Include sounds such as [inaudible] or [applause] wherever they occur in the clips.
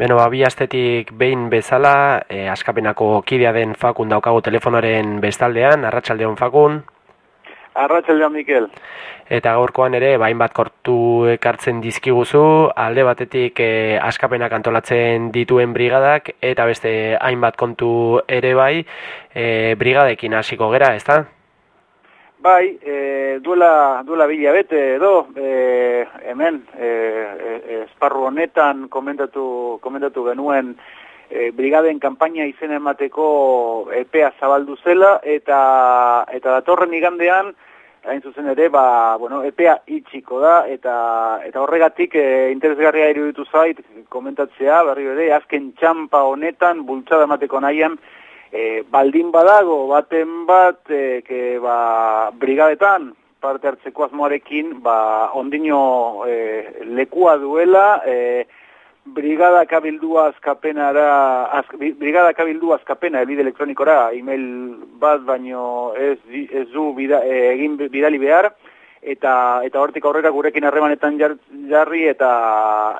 Beno, ba, bi astetik behin bezala, e, askapenako kidea den fakun daukagu telefonoaren bestaldean, arratsaldeon fakun. Arratxaldeon, Mikel. Eta gaurkoan ere, bain bat kortu ekartzen dizkiguzu, alde batetik e, askapenak antolatzen dituen brigadak, eta beste hainbat kontu ere bai, e, brigadekin hasiko gera, ez da? Bai, e, duela, duela bila bete edo, e, hemen, e, esparru honetan komentatu, komentatu genuen e, brigaden kanpaina izen emateko epea zabaldu zela, eta, eta datorren igandean, hain zuzen ere, ba, bueno, epea itxiko da, eta, eta horregatik e, interesgarria iruditu zait, komentatzea, berri ere, azken txampa honetan, bultzada emateko nahian, e, baldin badago baten bat e, ke, ba, brigadetan parte hartzeko asmoarekin ba, ondino e, lekua duela e, brigada kabildu azkapenara az, brigada kabildu azkapena elbide elektronikora email bat baino ez, ez du bida, e, egin bidali behar eta eta hortik aurrera gurekin harremanetan jarri eta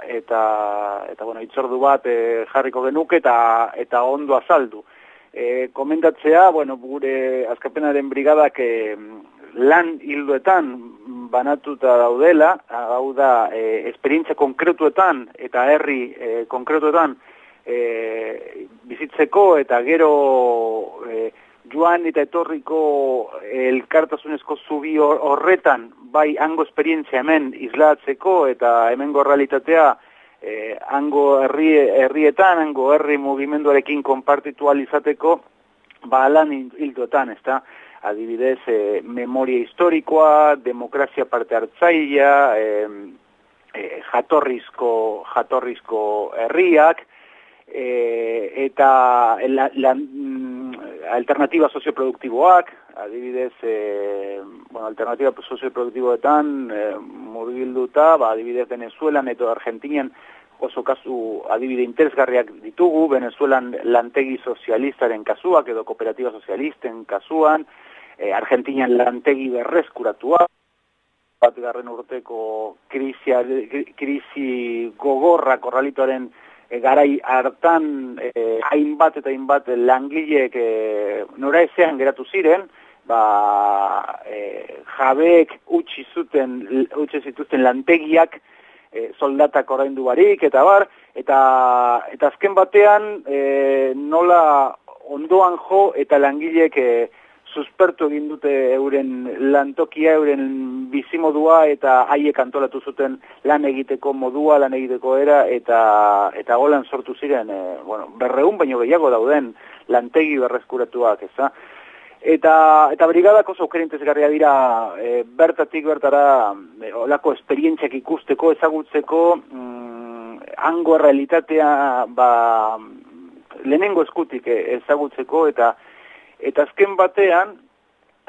eta eta bueno itzordu bat e, jarriko genuke eta eta ondo azaldu e, komentatzea, bueno, gure azkapenaren brigadak e, lan hilduetan banatuta daudela, hau da, e, esperientzia konkretuetan eta herri e, konkretuetan e, bizitzeko eta gero e, joan eta etorriko elkartasunezko zubi horretan, bai hango esperientzia hemen islatzeko eta hemengo realitatea eh, hango herri, herrietan, hango herri mugimenduarekin konpartitu alizateko, ba lan hildotan, ez? Adibidez, eh, memoria historikoa, demokrazia parte hartzaia, eh, eh, jatorrizko, jatorrizko herriak, eh, eta la, la, mm, alternativa socioproduktiboak, adibidez, eh, bueno, alternativa socioproduktiboetan eh, murgilduta, ba, adibidez Venezuelan eta Argentinian oso kasu adibide interesgarriak ditugu, Venezuelan lantegi sozialistaren kasuak edo kooperatiba sozialisten kasuan, eh, Argentinian lantegi berreskuratua, bat garren urteko krisia, krisi gogorra korralitoaren e, garai hartan e, hainbat eta hainbat langileek e, nora ezean geratu ziren, ba, e, jabeek utzi zuten, utzi zituzten lantegiak e, soldatak oraindu barik, eta bar, eta, eta azken batean e, nola ondoan jo eta langileek e, suspertu egin dute euren lantokia, euren bizimodua eta haiek antolatu zuten lan egiteko modua, lan egiteko era eta eta golan sortu ziren, e, bueno, berreun baino gehiago dauden lantegi berreskuratuak, eza. Eta, eta brigadak oso aukerintezgarria dira e, bertatik bertara e, olako esperientziak ikusteko, ezagutzeko, mm, hango realitatea ba, lehenengo eskutik ezagutzeko eta Eta azken batean,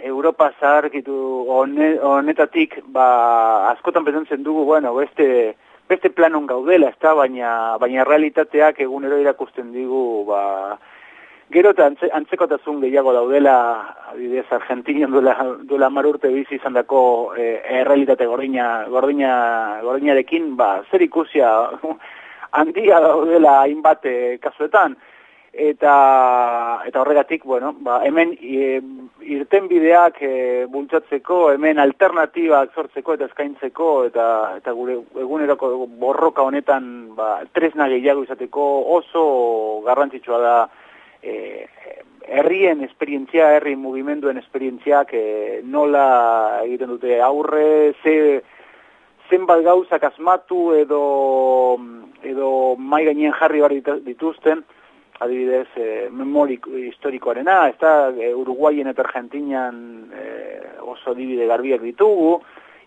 Europa zaharkitu honetatik, ba, askotan bezentzen dugu, bueno, beste, beste planon gaudela, ez da, baina, baina realitateak egunero irakusten digu, ba, gero eta antze, antzekotasun gehiago daudela, adibidez, Argentinian duela, duela marurte bizi izan dako e, errealitate gordina, gordina, gordinarekin, ba, zer ikusia [laughs] handia daudela hainbat e, kasuetan, eta eta horregatik bueno ba hemen e, irten bideak e, bultzatzeko hemen alternatibak sortzeko eta eskaintzeko eta eta gure eguneroko borroka honetan ba tresna gehiago izateko oso garrantzitsua da e, herrien esperientzia herri mugimenduen esperientziak e, nola egiten dute aurre ze zenbat gauzak asmatu edo edo mai gainean jarri bar dituzten. Adibidez, e, memorik historikoarena, ez da, e, Uruguayen eta Argentinian e, oso adibide garbiak ditugu,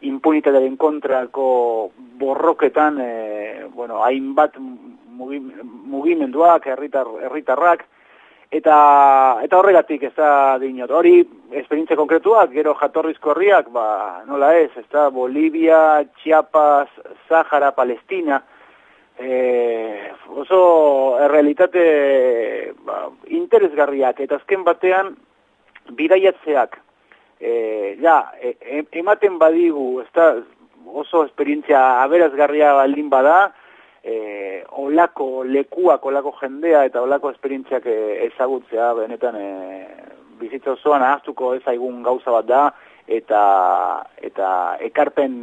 impunitatearen kontrako borroketan, e, bueno, hainbat mugimenduak, herritar, herritarrak, eta, eta horregatik ez da dinot. Hori, esperientzia konkretuak, gero jatorrizko horriak, ba, nola ez, ez da, Bolivia, Chiapas, Sahara, Palestina, e, oso errealitate ba, interesgarriak eta azken batean bidaiatzeak e, ja, e, ematen badigu ez oso esperientzia aberazgarria baldin bada e, olako lekuak, olako jendea eta olako esperientziak ezagutzea benetan e, bizitza osoan ahaztuko ezaigun gauza bat da eta eta ekarpen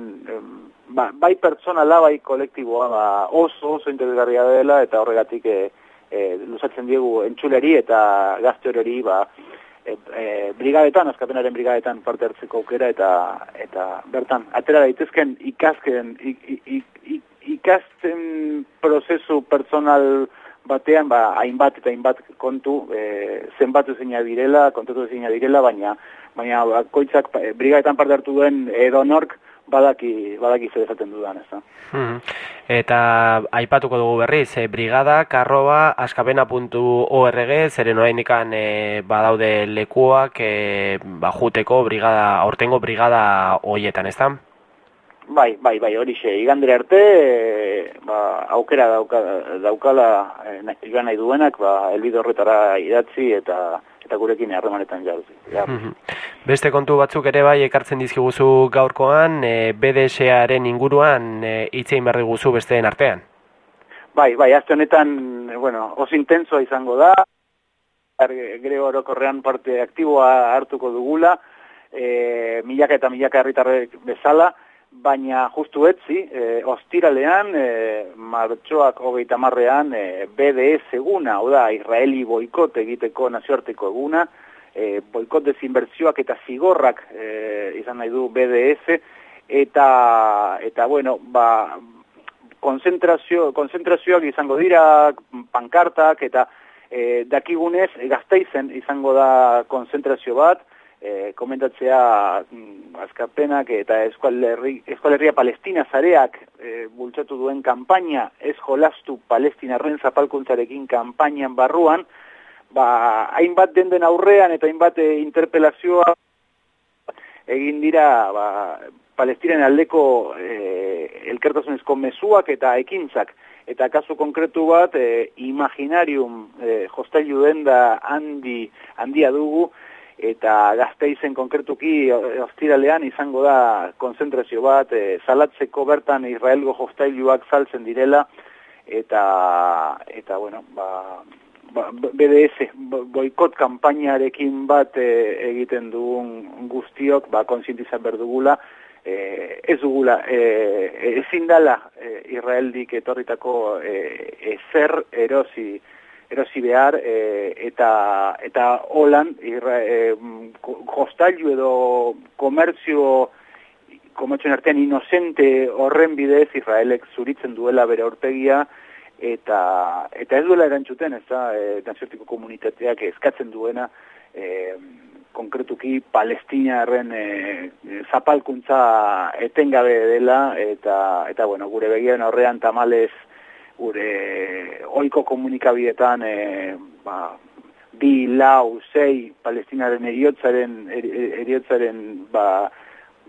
ba, bai pertsonala bai kolektiboa ba, oso oso interesgarria dela eta horregatik e, e, luzatzen diegu entzuleri eta gazte hori ba, e, e, brigadetan, azkapenaren brigadetan parte hartzeko aukera eta eta bertan, atera daitezken ikazken ikasten prozesu personal batean, ba, hainbat eta hainbat kontu e, zenbatu zeina direla, kontatu zeina direla, baina baina koitzak e, brigadetan parte hartu duen edo nork badaki, badaki zer esaten dudan, ez da. Hmm. Eta aipatuko dugu berriz, e, brigada, karroba, askapena.org, zeren orain ikan e, badaude lekuak, e, bajuteko brigada, aurtengo brigada hoietan, ez da? Bai, bai, bai, hori xe, igandere arte, e, ba, aukera dauka, daukala e, joan nahi duenak, ba, elbide horretara idatzi eta eta gurekin harremanetan jauzi. Ja. Mhm. Beste kontu batzuk ere bai ekartzen dizkiguzu gaurkoan, e, BDS-aren inguruan e, itzein behar diguzu besteen artean? Bai, bai, azte honetan, bueno, oso intensoa izango da, grego orokorrean parte aktiboa hartuko dugula, e, milaka eta milaka herritarrek bezala, baina justu etzi, e, ostiralean, e, martxoak hogeita marrean, e, BDS eguna, oda, Israeli boikot egiteko nazioarteko eguna, e, boikot dezinbertzioak eta zigorrak e, izan nahi du BDS, eta, eta bueno, ba, konzentrazio, konzentrazioak izango dira, pankartak, eta e, dakigunez, gazteizen izango da konzentrazio bat, e, komentatzea mm, azkapenak eta eskualerria palestina zareak e, bultzatu duen kanpaina ez jolastu palestinarren zapalkuntzarekin kanpainan barruan, ba, hainbat den den aurrean eta hainbat e, interpelazioa egin dira ba, palestinen aldeko e, elkertasunezko mezuak eta ekintzak. Eta kasu konkretu bat, e, imaginarium e, jostailu den da handi, handia dugu, eta gazteizen konkretuki ostiralean izango da konzentrazio bat, e, salatzeko bertan Israelgo jostailuak saltzen direla, eta, eta bueno, ba, ba, BDS, boikot kampainarekin bat e, egiten dugun guztiok, ba, konsientizan berdugula, e, ez dugula, e, ezin dala e, Israeldik etorritako e, ezer erosi, erosi behar e, eta eta holan e, jostailu edo komertzio komertzioen artean inocente horren bidez Israelek zuritzen duela bere hortegia eta eta ez duela erantzuten ez da e, komunitateak eskatzen duena e, konkretuki palestinaren e, zapalkuntza etengabe dela eta eta bueno gure begian horrean tamales gure oiko komunikabietan e, ba, bi, lau, zei palestinaren eriotzaren, eriotzaren ba,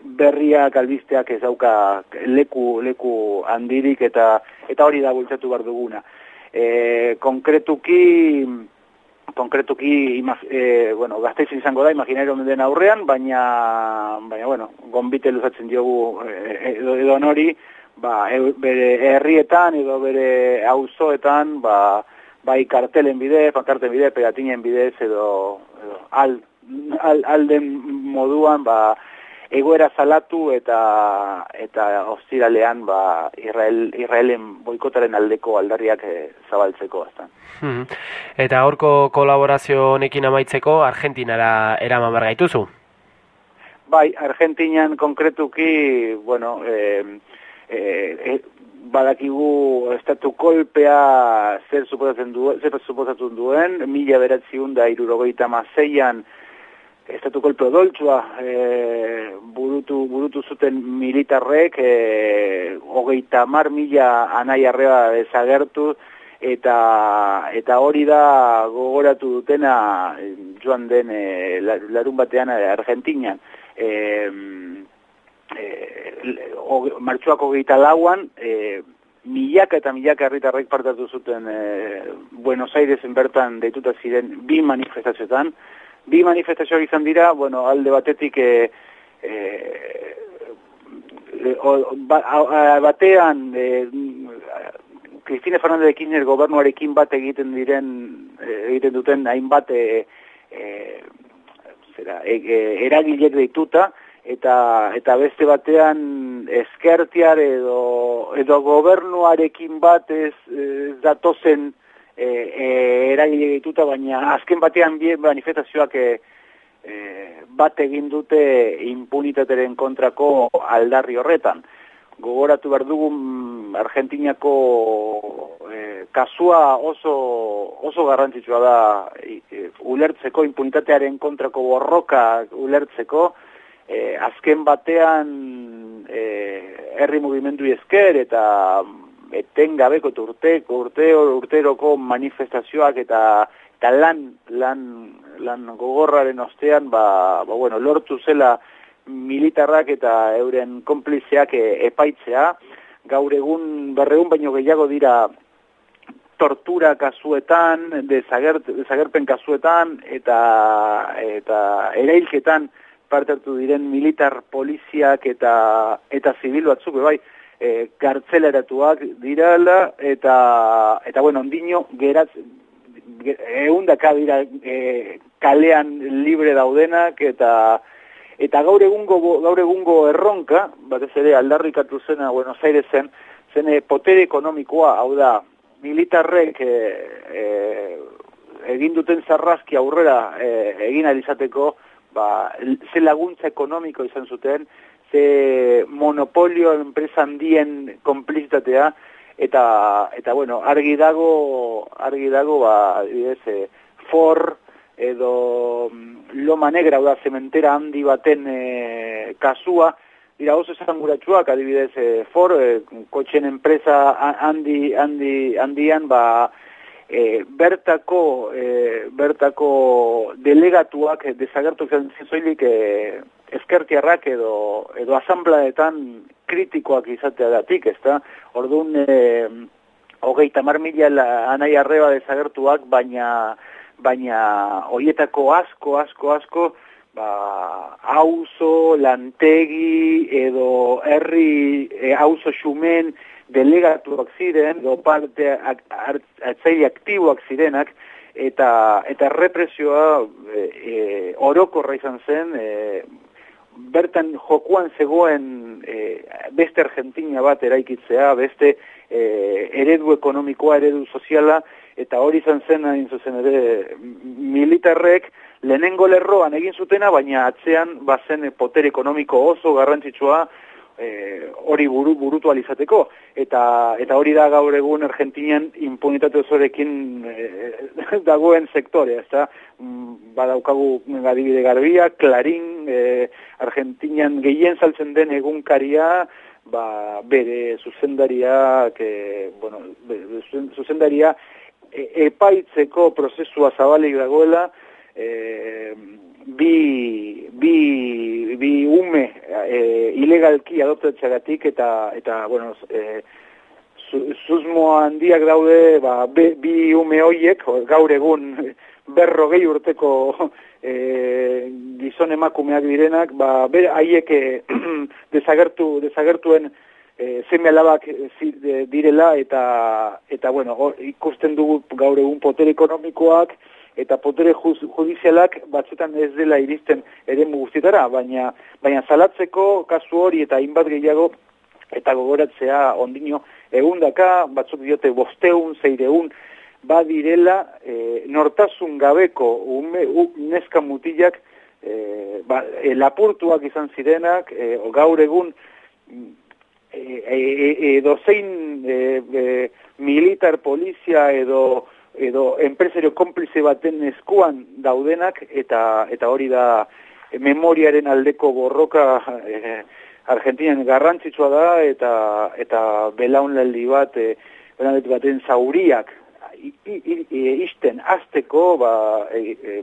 berriak albisteak ez dauka leku, leku handirik eta eta hori da bultzatu behar duguna. E, konkretuki, konkretuki e, bueno, gazteiz izango da, imaginario den aurrean, baina, baina bueno, gombite luzatzen diogu edo, edo nori, ba, e, bere herrietan edo bere auzoetan ba, bai kartelen bide, pankarten bide, pegatinen bidez edo, edo al, al, alden moduan ba, egoera salatu eta eta ostiralean ba, Israel, Israelen boikotaren aldeko aldarriak e, zabaltzeko aztan. Hmm. Eta horko kolaborazio honekin amaitzeko Argentinara eraman bargaituzu? Bai, Argentinan konkretuki, bueno, eh, e, badakigu estatu kolpea zer suposatzen duen, zer suposatzen duen, mila beratziun da irurogeita mazeian estatu kolpe odoltsua e, burutu, burutu zuten militarrek e, hogeita mar mila anai arreba desagertu eta eta hori da gogoratu dutena joan den e, larun batean Argentinan. E, e, martxoako gehieta lauan, e, milaka eta milaka herritarrek partatu zuten e, Buenos Airesen bertan deituta ziren bi manifestazioetan. Bi manifestazio izan dira, bueno, alde batetik e, e, o, ba, batean e, Cristina Fernandez de Kirchner gobernuarekin bat egiten diren egiten duten hainbat e, e, zera, e, e, eragilek deituta eta eta beste batean eskertiar edo edo gobernuarekin bat ez, ez datozen e, e, eragile dituta, baina azken batean bien manifestazioak e, e, bat egin dute impunitateren kontrako aldarri horretan. Gogoratu behar dugun mm, Argentinako e, kasua oso, oso garrantzitsua da e, ulertzeko, impunitatearen kontrako borroka ulertzeko, e, azken batean e, herri mugimendu esker eta etengabeko urteko urte urteroko manifestazioak eta eta lan lan lan gogorraren ostean ba, ba bueno lortu zela militarrak eta euren konplizeak e, epaitzea. Gaur egun berreun baino gehiago dira tortura kasuetan desagert, desagerpen kasuetan eta eta erailketan parte hartu diren militar poliziak eta eta zibil batzuk bai e, gartzeleratuak dirala, eta, eta bueno, ondino, geratz, eundaka dira e, kalean libre daudenak, eta eta gaur egungo gaur egungo erronka, batez ere aldarrikatu zena Buenos Airesen, zen potere ekonomikoa, hau da, militarrek e, e, egin duten zarrazki aurrera e, egin alizateko, ba, ze laguntza ekonomiko izan zuten, ze monopolio enpresa handien konplizitatea eta eta bueno, argi dago argi dago ba adibidez e, For edo mm, Loma Negra da zementera handi baten e, kasua. Dira oso esanguratsuak adibidez e, For e, kotxen enpresa handi handi handian ba e, bertako e, bertako delegatuak desagertu zen zoilik e, eskertiarrak edo edo asamblaetan kritikoak izatea datik, ezta? Orduan eh hogeita mar mila anai arreba desagertuak, baina baina hoietako asko, asko, asko, ba, auzo, lantegi, edo herri, e, auzo xumen, delegatuak ziren, edo parte atzei aktiboak zirenak, eta eta represioa e, e, orokorra izan zen, e, bertan jokuan zegoen e, beste Argentina bat eraikitzea, beste e, eredu ekonomikoa, eredu soziala, eta hori izan zen hain zuzen ere militarrek lehenengo lerroan egin zutena, baina atzean bazen poter ekonomiko oso garrantzitsua e, hori buru, burutu alizateko. Eta, eta hori da gaur egun Argentinian impunitate osorekin e, [laughs] dagoen sektorea, ez da? Mm, badaukagu adibide garbia, Clarín, e, Argentinian gehien saltzen den egunkaria, ba, bere zuzendaria, que, bueno, zuzendaria e, epaitzeko prozesua zabalik dagoela, e, bi, bi, bi ume e, ilegalki adoptatxagatik eta, eta bueno, e, zuzmo handiak daude ba, bi ume hoiek, gaur egun [laughs] berrogei urteko [laughs] e, gizon emakumeak direnak, ba, haiek [clears throat] desagertu, desagertuen e, zeme alabak direla eta, eta bueno, ikusten dugu gaur egun poter ekonomikoak, eta potere judizialak batzutan ez dela iristen ere guztietara, baina, baina zalatzeko kasu hori eta hainbat gehiago eta gogoratzea ondino egundaka, batzuk diote bosteun, zeireun, badirela e, nortasun gabeko ume, u, neska mutilak e, ba, e, lapurtuak izan zirenak, e, gaur egun e, e, e, edo zein e, e, militar polizia edo edo enpresario konplize baten eskuan daudenak eta eta hori da memoriaren aldeko borroka e, Argentinan garrantzitsua da eta eta belaunaldi bat e, baten zauriak isten azteko ba, e, e,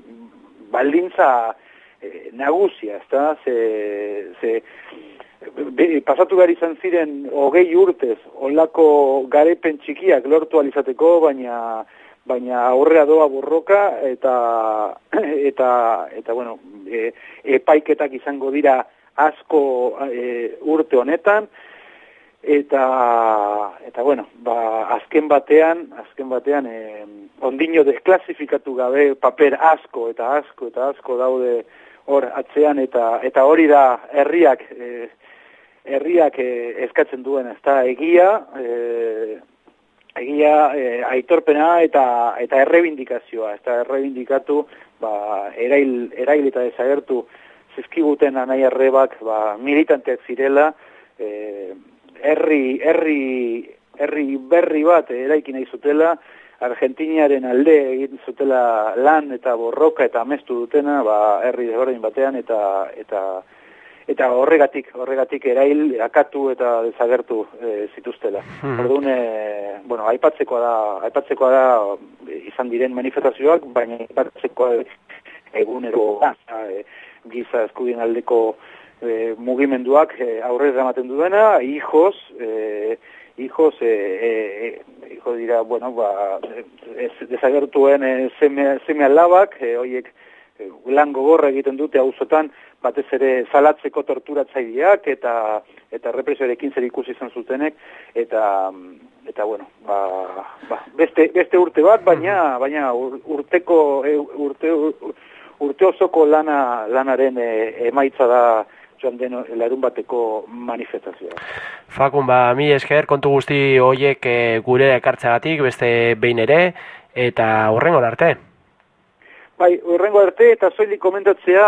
baldintza e, nagusia, ezta? Ze, ze, pasatu gari izan ziren hogei urtez, olako garepen txikiak lortu alizateko, baina baina aurrea doa borroka eta [clears throat] eta eta bueno, e, epaiketak izango dira asko e, urte honetan. Eta eta bueno, ba, azken batean, azken batean eh, ondino desklasifikatu gabe paper asko eta asko eta asko daude hor atzean eta eta hori da herriak eh, herriak eh, eskatzen duen, ezta egia, eh, egia eh, aitorpena eta eta errebindikazioa, eta errebindikatu ba, erail, erail eta desagertu zizkiguten anai arrebak ba, militanteak zirela, eh, herri, herri, herri berri bat eraiki nahi zutela, Argentinaren alde egin zutela lan eta borroka eta amestu dutena, ba, herri desberdin batean eta eta eta horregatik, horregatik erail akatu eta desagertu e, zituztela. Hmm. Orduan, e, bueno, aipatzekoa da, aipatzekoa da izan diren manifestazioak, baina aipatzekoa egunero da, e, giza eskubien aldeko e, mugimenduak e, aurrera ematen duena, hijos, e, hijos, e, e, hijo dira, bueno, ba, ez desagertuen e, seme, seme alabak, e, oiek e, lan gogorra egiten dute auzotan batez ere salatzeko torturatzaileak eta eta represioarekin zer ikusi izan zutenek eta eta bueno, ba, ba, beste, beste urte bat, baina baina urteko urte, urte osoko lana lanaren emaitza da joan den larun bateko manifestazioa. Fakun, ba, mi esker, kontu guzti hoiek e, gure ekartzagatik, beste behin ere, eta horrengo arte. Bai, horrengo arte, eta zoili komentatzea,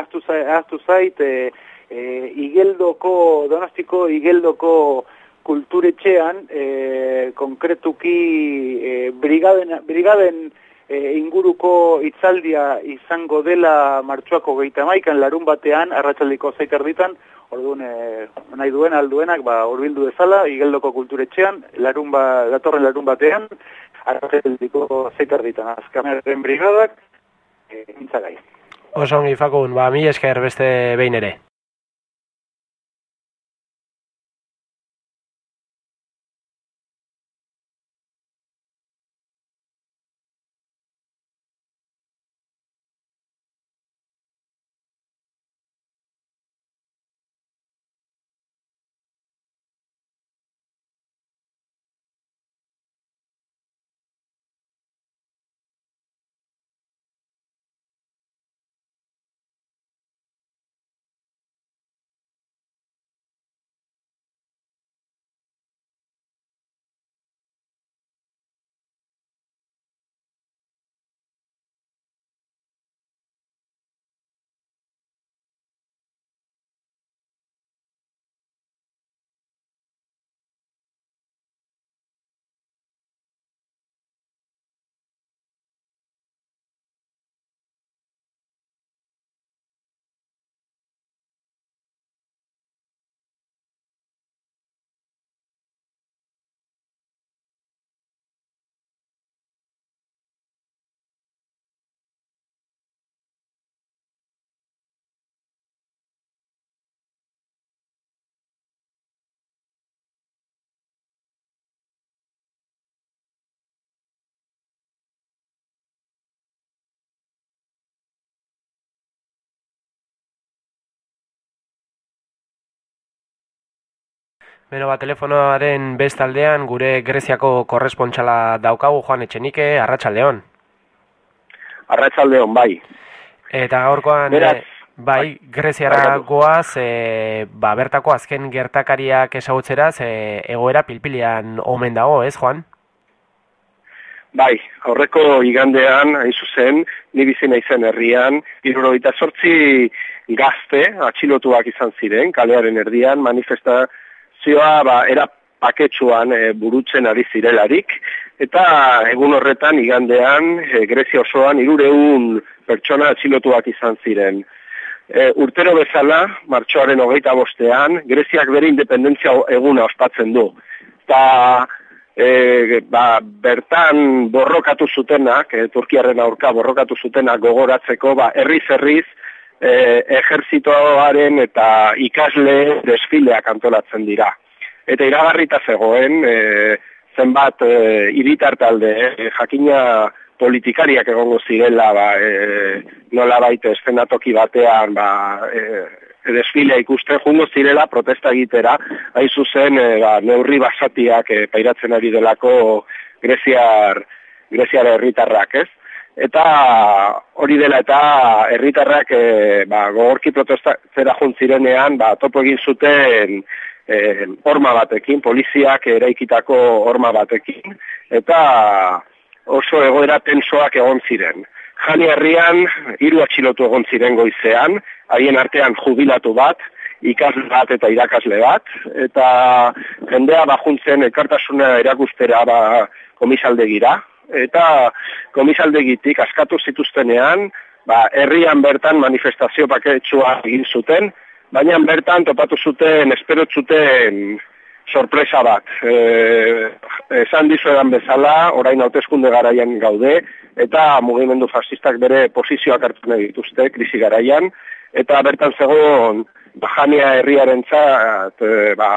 ahaztu zait, e, e, igeldoko, donastiko igeldoko kulturetxean, e, konkretuki e, brigaden, brigaden e, inguruko hitzaldia izango dela martxoako geita maikan larun batean, arratsaldiko zaiter ditan, orduan e, nahi duen alduenak, ba, urbildu dezala, igeldoko kulturetxean, larun ba, datorren larun batean, arratsaldiko zaiter ditan, azkamerren brigadak, e, mintzagai. Osongi, Fakun, ba, mi esker beste behin ere. Beno, ba, telefonoaren bestaldean gure Greziako korrespontxala daukagu Juan Etxenike, Arratxaldeon. Arratxaldeon, bai. Eta gaurkoan, Beraz, eh, bai, bai, Greziara goaz, e, ba, bertako azken gertakariak esagutzeraz, e, egoera pilpilian omen dago, ez, Juan? Bai, aurreko igandean, hain zuzen, ni bizina izan herrian, irurogeita sortzi gazte, atxilotuak izan ziren, kalearen erdian, manifesta, zioa ba, era paketsuan e, burutzen ari zirelarik, eta egun horretan igandean e, Grezia osoan irureun pertsona atxilotuak izan ziren. E, urtero bezala, martxoaren hogeita bostean, Greziak bere independentzia eguna ospatzen du. Eta e, ba, bertan borrokatu zutenak, e, Turkiaren aurka borrokatu zutenak gogoratzeko, ba, erriz-erriz, e, ejerzitoaren eta ikasle desfileak antolatzen dira. Eta iragarrita zegoen, e, zenbat e, iritar talde, e, jakina politikariak egongo zirela, ba, e, nola baita eszenatoki batean, ba, e, desfilea ikusten jungo zirela protesta egitera, hain zuzen e, ba, neurri basatiak e, pairatzen ari delako Greziar, Greziar herritarrak, ez? Eta hori dela eta herritarrak e, ba, gogorki protestatzera juntzirenean ba, topo egin zuten e, horma batekin, poliziak eraikitako horma batekin, eta oso egoera tensoak egon ziren. Jani herrian, hiru atxilotu egon ziren goizean, haien artean jubilatu bat, ikasle bat eta irakasle bat, eta jendea bajuntzen ekartasuna erakustera ba, komisaldegira, eta komisaldegitik askatu zituztenean, ba, herrian bertan manifestazio paketsua egin zuten, baina bertan topatu zuten, espero zuten sorpresa bat. E, esan dizuedan bezala, orain hauteskunde garaian gaude, eta mugimendu fascistak bere posizioak nahi dituzte, krisi garaian, eta bertan zegoen, bajania herriaren txat, e, ba,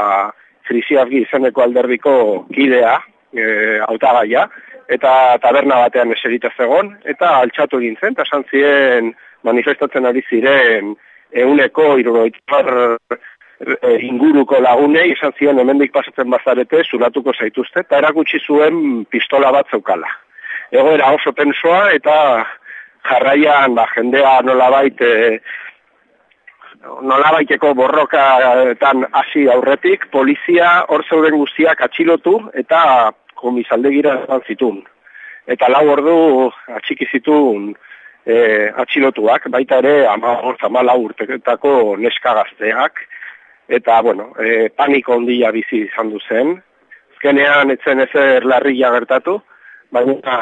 krisiazgi izeneko alderdiko kidea, e, autagaia, eta taberna batean eserita zegon, eta altxatu egin zen, eta zien manifestatzen ari ziren euneko iruroitzar e, inguruko lagunei, esan ziren hemendik pasatzen bazarete, zuratuko zaituzte, eta erakutsi zuen pistola bat zeukala. Egoera oso pensoa, eta jarraian ba, jendea nolabait e, nolabaiteko borrokaetan hasi aurretik, polizia hor zeuden guztiak atxilotu eta komisaldegira esan zitun. Eta lau ordu atxiki zitun e, atxilotuak, baita ere ama ama urteketako neska gazteak, eta bueno, e, paniko ondila bizi izan zen. Ezkenean etzen ezer larria gertatu, baina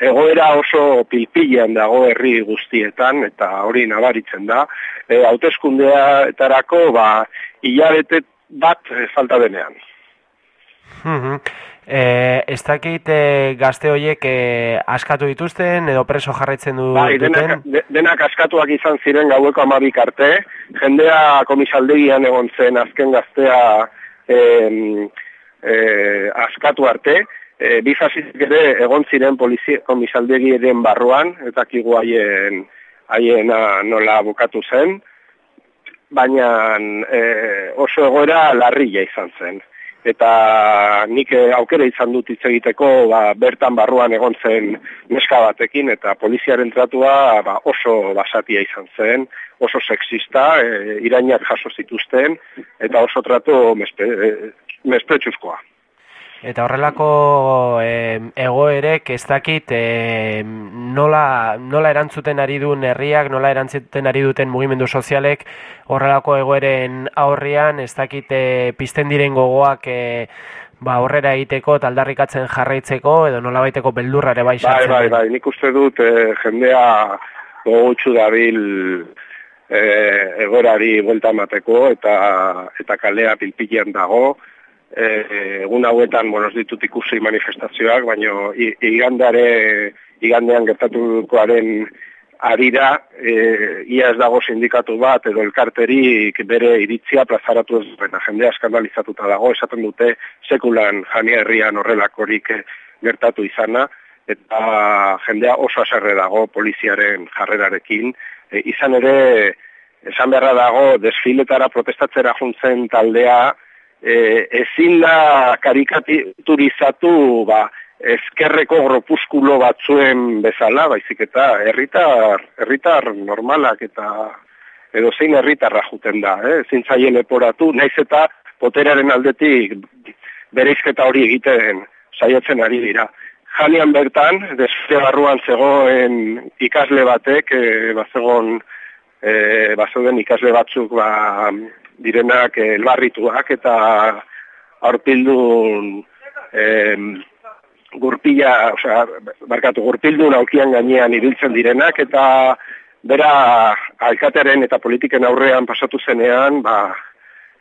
egoera oso pilpilean dago herri guztietan, eta hori nabaritzen da. E, hauteskundea etarako, ba, hilabete bat falta denean. Eh, ez dakit eh, gazte horiek eh, askatu dituzten edo preso jarraitzen du bai, Denak, denak askatuak izan ziren gaueko amabik arte, jendea komisaldegian egon zen azken gaztea eh, eh, askatu arte, eh, bi ere egon ziren polizia komisaldegiaren barruan, eta kigu haien, haien nola bukatu zen, baina eh, oso egoera larria izan zen eta nik eh, aukera izan dut hitz egiteko ba, bertan barruan egon zen neska batekin eta poliziaren tratua ba, oso basatia izan zen, oso sexista, e, irainak jaso zituzten eta oso tratu mespe, e, Eta horrelako e, egoerek ez dakit e, nola, nola erantzuten ari duen herriak, nola erantzuten ari duten mugimendu sozialek horrelako egoeren aurrian, ez dakit e, pizten diren gogoak e, ba, horrera egiteko, taldarrikatzen jarraitzeko, edo nola baiteko beldurra ere bai Bai, bai, bai, nik uste dut e, jendea gogotxu dabil e, egorari buelta mateko eta, eta kalea pilpilean dago, e, egun hauetan bueno, ditut ikusi manifestazioak, baina igandare, igandean gertatukoaren arira, e, ia ez dago sindikatu bat edo elkarterik bere iritzia plazaratu ez duena. Jendea skandalizatuta dago, esaten dute sekulan jania herrian horrelakorik gertatu izana, eta jendea oso aserre dago poliziaren jarrerarekin. E, izan ere, esan beharra dago, desfiletara protestatzera juntzen taldea, e, ezin da karikaturizatu ba, ezkerreko gropuskulo batzuen bezala, baizik eta herritar, herritar normalak eta edo zein herritarra juten da, eh? ezin zaien eporatu, naiz eta poteraren aldetik bereizketa hori egiten saiatzen ari dira. Janian bertan, desfile barruan zegoen ikasle batek, e, bazegon, e, bazegoen ikasle batzuk ba, direnak elbarrituak eta aurpildun em, gurpila, osea, barkatu, gurpildun aukian gainean ibiltzen direnak eta bera alkatearen eta politiken aurrean pasatu zenean, ba,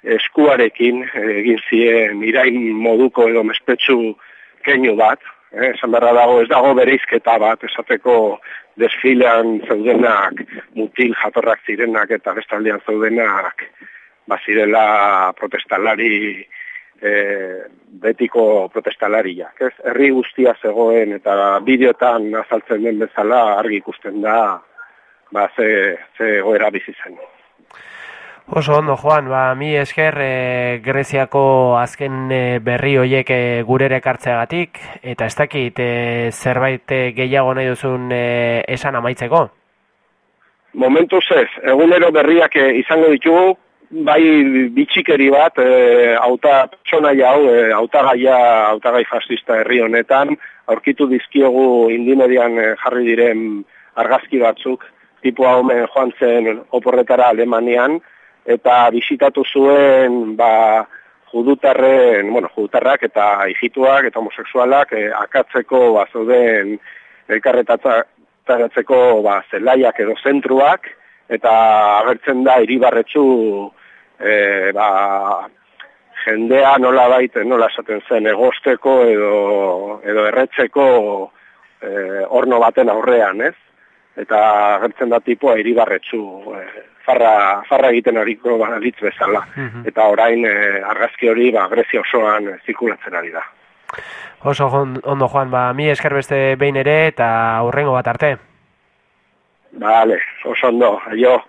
eskuarekin egin zien irain moduko edo mespetsu keinu bat, eh, esan berra dago ez dago bereizketa bat, esateko desfilean zeudenak mutil jatorrak zirenak eta bestaldean zeudenak bazirela protestalari e, betiko protestalariak. Ez, herri guztia zegoen eta bideotan azaltzen den bezala argi ikusten da ba, ze, ze goera bizi zen. Oso ondo, Joan, ba, mi esker e, Greziako azken e, berri hoiek e, gurere kartzeagatik, eta ez dakit e, zerbait e, gehiago nahi duzun esan amaitzeko? Momentu ez, egunero berriak izango ditugu, bai bitxikeri bat, e, auta pertsona jau, e, autagaia, autagai fascista herri honetan, aurkitu dizkiogu indimedian e, jarri diren argazki batzuk, tipu hau joan zen oporretara Alemanian, eta bisitatu zuen ba, judutarren, bueno, judutarrak eta hijituak eta homosexualak e, akatzeko ba, zeuden elkarretatzeko ba, zelaiak edo zentruak eta agertzen da iribarretzu e, ba, jendea nola baite, nola esaten zen, egosteko edo, edo erretzeko e, orno baten aurrean, ez? Eta agertzen da tipoa iribarretzu e, farra, farra egiten horiko balitz bezala. Mhm. Eta orain e, argazki hori ba, Grezia osoan e, zirkulatzen ari da. Oso ondo joan, ba, mi esker beste behin ere eta aurrengo bat arte. Bale, oso ondo, aio.